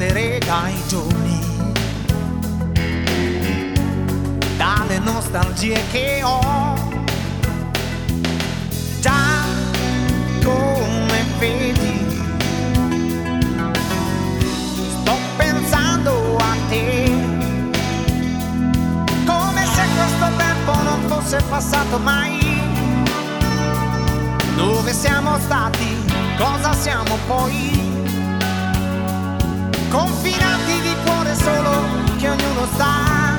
dipendere dai giorni. Dalle nostalgie che ho. Già come vedi, sto pensando a te. Come se questo tempo non fosse passato mai. Dove siamo stati? Cosa siamo poi? Confinati di cuore solo che ognuno sta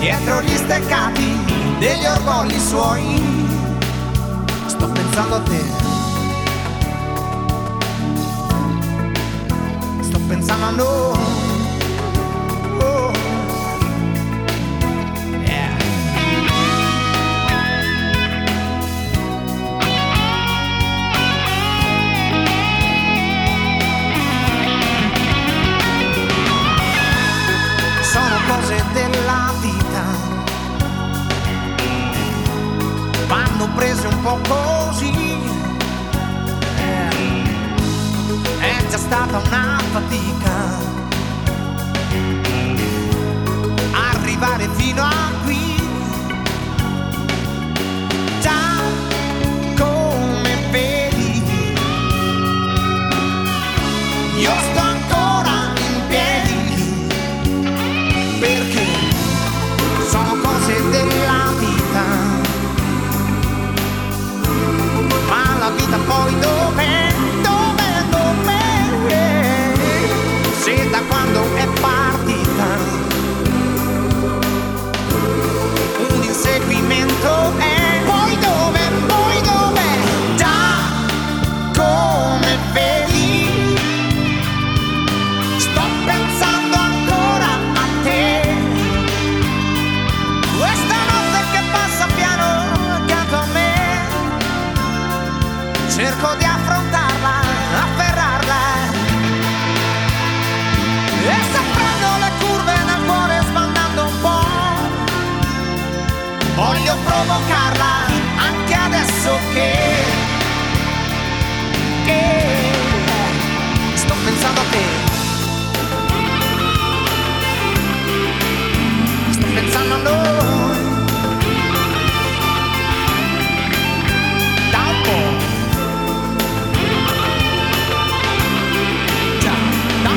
dietro gli steccati degli orgogli suoi. Sto pensando a te. Sto pensando a noi. Cose della vita vanno prese un po' così. Voglio provocarla anche adesso che che sto pensando a te. Sto pensando a noi. Da un po' già da